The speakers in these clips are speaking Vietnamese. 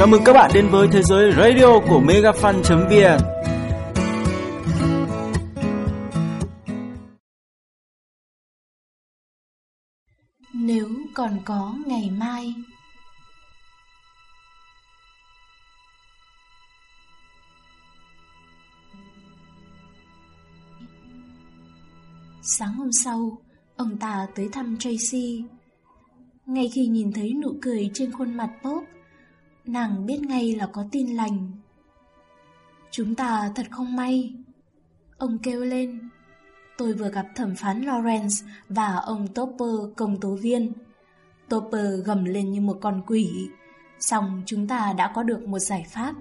Chào mừng các bạn đến với thế giới radio của megafan.vn Nếu còn có ngày mai Sáng hôm sau, ông ta tới thăm Tracy. Ngay khi nhìn thấy nụ cười trên khuôn mặt Bob, nàng biết ngay là có tin lành. Chúng ta thật không may. Ông kêu lên. Tôi vừa gặp thẩm phán Lawrence và ông Topper công tố viên. Topper gầm lên như một con quỷ. Xong chúng ta đã có được một giải pháp.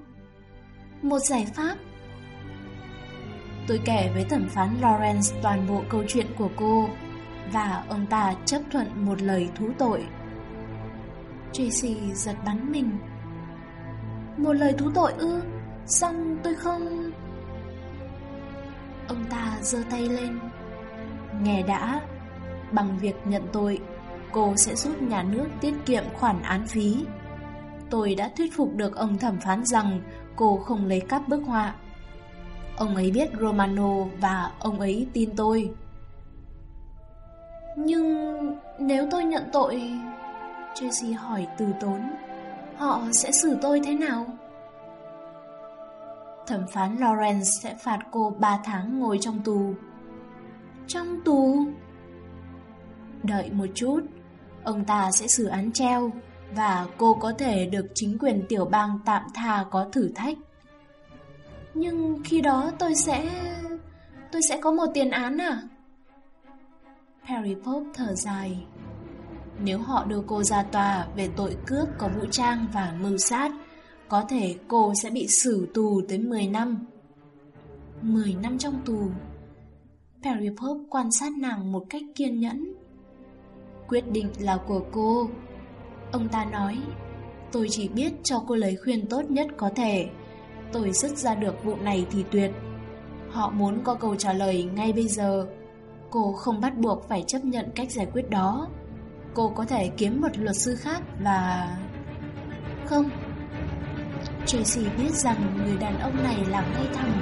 Một giải pháp? Tôi kể với thẩm phán Lawrence toàn bộ câu chuyện của cô và ông ta chấp thuận một lời thú tội. Tracy giật bắn mình. Một lời thú tội ư? Xong tôi không... Ông ta giơ tay lên. Nghe đã, bằng việc nhận tội, cô sẽ giúp nhà nước tiết kiệm khoản án phí. Tôi đã thuyết phục được ông thẩm phán rằng cô không lấy cắp bức họa Ông ấy biết Romano và ông ấy tin tôi. Nhưng nếu tôi nhận tội... Tracy hỏi từ tốn. Họ sẽ xử tôi thế nào? Thẩm phán Lawrence sẽ phạt cô 3 tháng ngồi trong tù. Trong tù? Đợi một chút, ông ta sẽ xử án treo và cô có thể được chính quyền tiểu bang tạm tha có thử thách. Nhưng khi đó tôi sẽ... Tôi sẽ có một tiền án à? Harry Potter thở dài. Nếu họ đưa cô ra tòa về tội cướp có vũ trang và mưu sát, có thể cô sẽ bị xử tù tới 10 năm. 10 năm trong tù. Perry Pope quan sát nàng một cách kiên nhẫn. Quyết định là của cô. Ông ta nói, tôi chỉ biết cho cô lấy khuyên tốt nhất có thể. Tôi dứt ra được vụ này thì tuyệt Họ muốn có câu trả lời ngay bây giờ Cô không bắt buộc phải chấp nhận cách giải quyết đó Cô có thể kiếm một luật sư khác và... Không? Tracy biết rằng người đàn ông này là ngay thẳng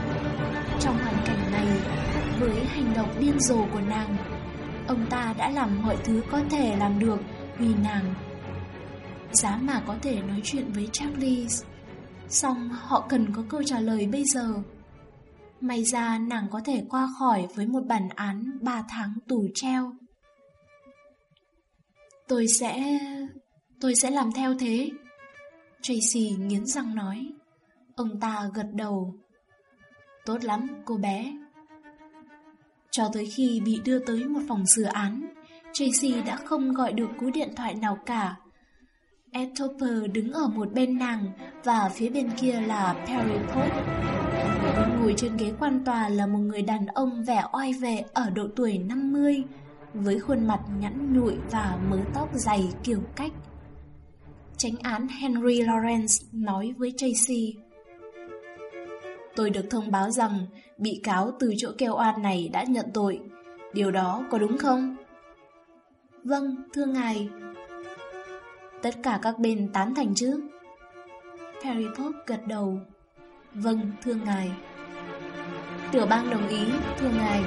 Trong hoàn cảnh này, Với hành động điên rồ của nàng, Ông ta đã làm mọi thứ có thể làm được Vì nàng. Giá mà có thể nói chuyện với Charlie, Xong họ cần có câu trả lời bây giờ. May ra nàng có thể qua khỏi với một bản án 3 tháng tù treo. Tôi sẽ... tôi sẽ làm theo thế. Tracy nghiến răng nói. Ông ta gật đầu. Tốt lắm, cô bé. Cho tới khi bị đưa tới một phòng xử án, Tracy đã không gọi được cú điện thoại nào cả. Etoper đứng ở một bên nàng và phía bên kia là Perry Pope. ngồi trên ghế quan tòa là một người đàn ông vẻ oai vệ ở độ tuổi 50 với khuôn mặt nhẵn nhụi và mớ tóc dày kiểu cách. Tránh án Henry Lawrence nói với Tracy Tôi được thông báo rằng bị cáo từ chỗ kêu oan này đã nhận tội. Điều đó có đúng không? Vâng, thưa ngài, Tất cả các bên tán thành chứ? Harry Potter gật đầu. Vâng, thưa ngài. Tiểu bang đồng ý, thưa ngài.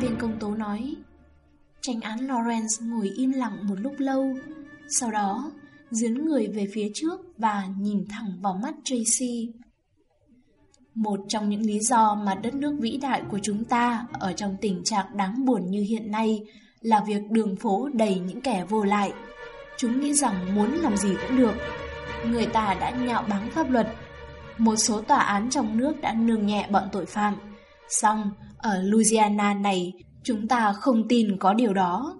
Viên công tố nói. Tranh án Lawrence ngồi im lặng một lúc lâu. Sau đó, dướn người về phía trước và nhìn thẳng vào mắt Tracy. Một trong những lý do mà đất nước vĩ đại của chúng ta ở trong tình trạng đáng buồn như hiện nay là việc đường phố đầy những kẻ vô lại. Chúng nghĩ rằng muốn làm gì cũng được. Người ta đã nhạo báng pháp luật. Một số tòa án trong nước đã nương nhẹ bọn tội phạm. Xong, ở Louisiana này, chúng ta không tin có điều đó.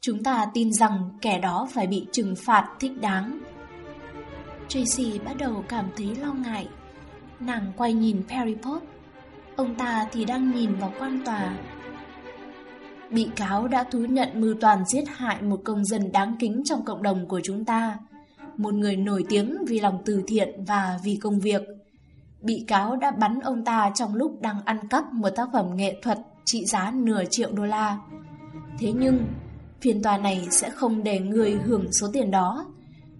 Chúng ta tin rằng kẻ đó phải bị trừng phạt thích đáng. Tracy bắt đầu cảm thấy lo ngại. Nàng quay nhìn Perry Pope. Ông ta thì đang nhìn vào quan tòa bị cáo đã thú nhận mưu toàn giết hại một công dân đáng kính trong cộng đồng của chúng ta, một người nổi tiếng vì lòng từ thiện và vì công việc. Bị cáo đã bắn ông ta trong lúc đang ăn cắp một tác phẩm nghệ thuật trị giá nửa triệu đô la. Thế nhưng, phiên tòa này sẽ không để người hưởng số tiền đó.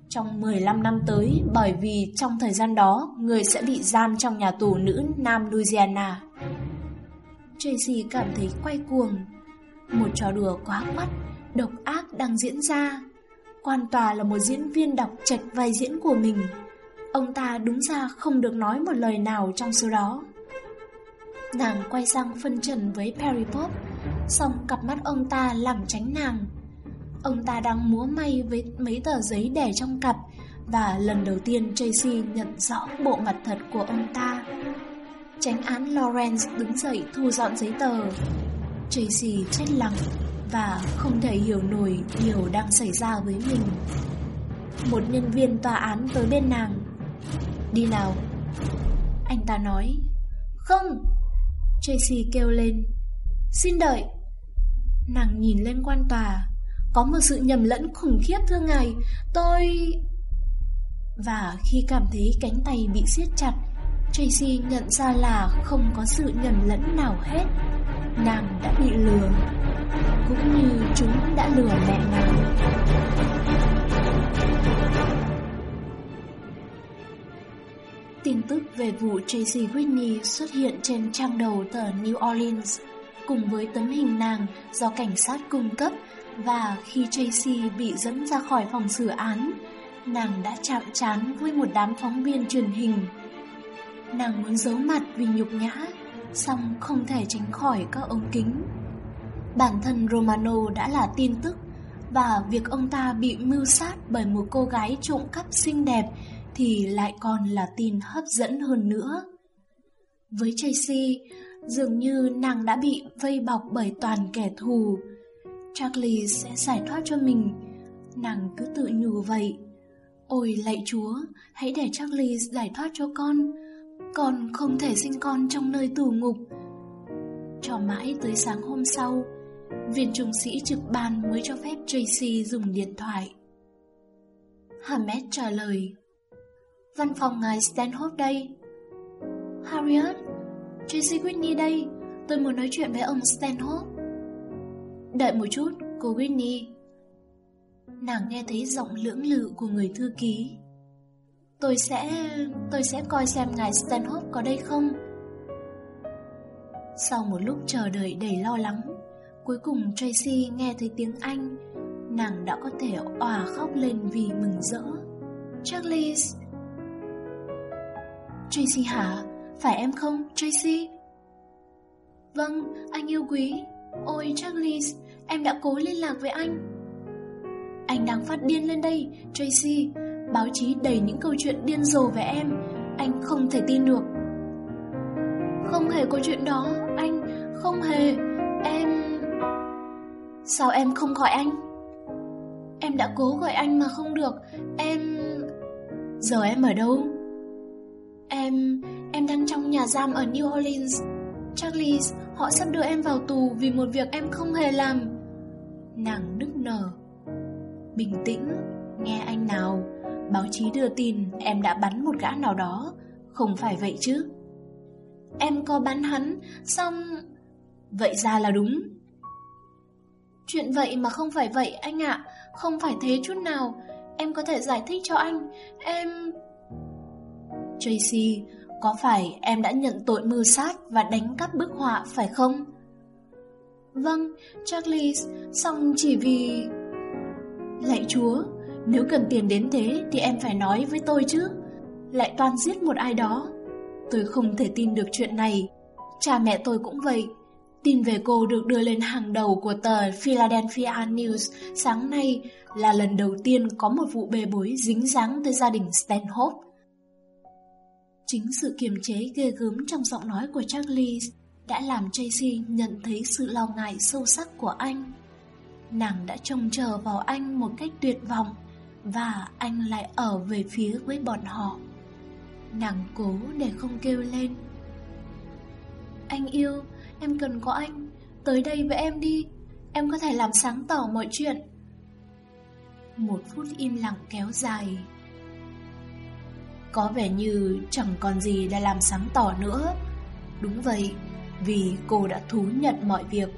trong 15 năm tới bởi vì trong thời gian đó người sẽ bị giam trong nhà tù nữ Nam Louisiana. Tracy cảm thấy quay cuồng. Một trò đùa quá quắt, độc ác đang diễn ra. Quan tòa là một diễn viên đọc trạch vai diễn của mình. Ông ta đúng ra không được nói một lời nào trong số đó. Nàng quay sang phân trần với Perry Pop, xong cặp mắt ông ta lảng tránh nàng. Ông ta đang múa may với mấy tờ giấy để trong cặp và lần đầu tiên Tracy nhận rõ bộ mặt thật của ông ta. Tránh án Lawrence đứng dậy thu dọn giấy tờ. Tracy chết lặng và không thể hiểu nổi điều đang xảy ra với mình. Một nhân viên tòa án tới bên nàng. Đi nào. Anh ta nói. Không. Tracy kêu lên. Xin đợi. Nàng nhìn lên quan tòa. Có một sự nhầm lẫn khủng khiếp thưa ngài. Tôi... Và khi cảm thấy cánh tay bị siết chặt, Tracy nhận ra là không có sự nhầm lẫn nào hết. Nàng đã bị lừa, cũng như chúng đã lừa mẹ nàng. Tin tức về vụ Tracy Whitney xuất hiện trên trang đầu tờ New Orleans cùng với tấm hình nàng do cảnh sát cung cấp và khi Tracy bị dẫn ra khỏi phòng xử án, nàng đã chạm trán với một đám phóng viên truyền hình. Nàng muốn giấu mặt vì nhục nhã, song không thể tránh khỏi các ống kính. Bản thân Romano đã là tin tức, và việc ông ta bị mưu sát bởi một cô gái trộm cắp xinh đẹp thì lại còn là tin hấp dẫn hơn nữa. Với Tracy, dường như nàng đã bị vây bọc bởi toàn kẻ thù. Charlie sẽ giải thoát cho mình, nàng cứ tự nhủ vậy. Ôi lạy chúa, hãy để Charlie giải thoát cho con. Con không thể sinh con trong nơi tù ngục. Cho mãi tới sáng hôm sau, viên trung sĩ trực ban mới cho phép Tracy dùng điện thoại. Hamed trả lời. Văn phòng ngài Stanhope đây. Harriet, Tracy Whitney đây, tôi muốn nói chuyện với ông Stanhope. Đợi một chút, cô Whitney. Nàng nghe thấy giọng lưỡng lự của người thư ký. Tôi sẽ... tôi sẽ coi xem ngài Stanhope có đây không? Sau một lúc chờ đợi đầy lo lắng, cuối cùng Tracy nghe thấy tiếng Anh. Nàng đã có thể òa khóc lên vì mừng rỡ. Charles Tracy hả? Phải em không, Tracy? Vâng, anh yêu quý. Ôi Charles, em đã cố liên lạc với anh. Anh đang phát điên lên đây, Tracy. Báo chí đầy những câu chuyện điên rồ về em. Anh không thể tin được. Không hề có chuyện đó, anh. Không hề. Em... Sao em không gọi anh? Em đã cố gọi anh mà không được. Em... Giờ em ở đâu? Em... em đang trong nhà giam ở New Orleans. Charlie, họ sắp đưa em vào tù vì một việc em không hề làm. Nàng nức nở. Bình tĩnh, nghe anh nào. Báo chí đưa tin em đã bắn một gã nào đó, không phải vậy chứ? Em có bắn hắn, xong... Vậy ra là đúng. Chuyện vậy mà không phải vậy anh ạ, không phải thế chút nào. Em có thể giải thích cho anh, em... Tracy, có phải em đã nhận tội mưu sát và đánh cắp bức họa phải không? Vâng, Charlie, xong chỉ vì... Lạy chúa, nếu cần tiền đến thế thì em phải nói với tôi chứ. Lại toàn giết một ai đó. Tôi không thể tin được chuyện này. Cha mẹ tôi cũng vậy. Tin về cô được đưa lên hàng đầu của tờ Philadelphia News sáng nay là lần đầu tiên có một vụ bê bối dính dáng tới gia đình Stanhope. Chính sự kiềm chế ghê gớm trong giọng nói của Charlie đã làm Tracy nhận thấy sự lo ngại sâu sắc của anh. Nàng đã trông chờ vào anh một cách tuyệt vọng và anh lại ở về phía với bọn họ. Nàng cố để không kêu lên. Anh yêu, em cần có anh, tới đây với em đi, em có thể làm sáng tỏ mọi chuyện. Một phút im lặng kéo dài có vẻ như chẳng còn gì để làm sáng tỏ nữa Đúng vậy, Vì cô đã thú nhận mọi việc,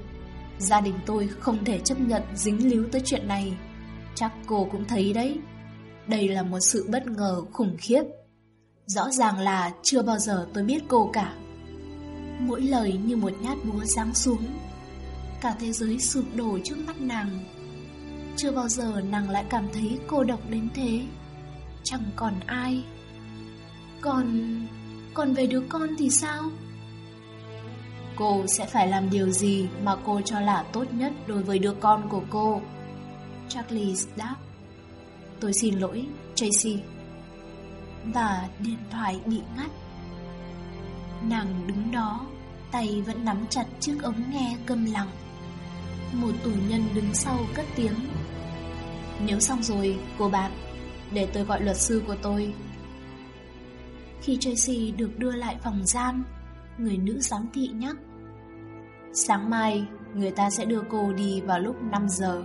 Gia đình tôi không thể chấp nhận dính líu tới chuyện này Chắc cô cũng thấy đấy, Đây là một sự bất ngờ khủng khiếp. Rõ ràng là chưa bao giờ tôi biết cô cả. Mỗi lời như một nhát búa giáng xuống. Cả thế giới sụp đổ trước mắt nàng. Chưa bao giờ nàng lại cảm thấy cô độc đến thế. Chẳng còn ai. Còn... còn về đứa con thì sao? Cô sẽ phải làm điều gì mà cô cho là tốt nhất đối với đứa con của cô? Charlie đáp. Tôi xin lỗi, Tracy. Và điện thoại bị ngắt. Nàng đứng đó, tay vẫn nắm chặt chiếc ống nghe câm lặng. Một tù nhân đứng sau cất tiếng. Nếu xong rồi, cô bạn, để tôi gọi luật sư của tôi. Khi Tracy được đưa lại phòng giam, người nữ giám thị nhắc. Sáng mai, người ta sẽ đưa cô đi vào lúc 5 giờ.